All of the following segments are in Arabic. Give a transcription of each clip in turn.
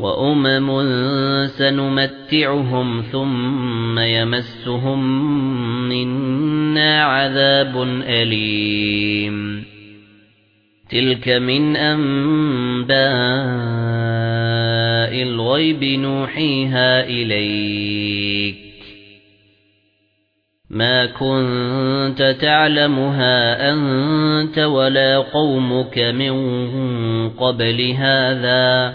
وأمم سنمتعهم ثم يمسهم منا عذاب أليم تلك من أنباء الغيب نوحيها إليك ما كنت تعلمها أنت ولا قومك من قبل هذا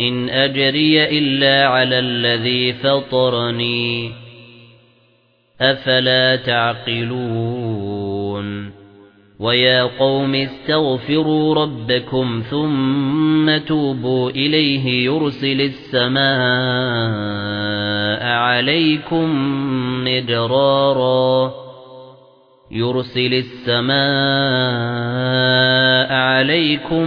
إن أجري إلا على الذي فطرني. أفلا تعقلون؟ ويا قوم استغفروا ربكم ثم توبوا إليه يرسل السماء عليكم مدرارا. يرسل السماء عليكم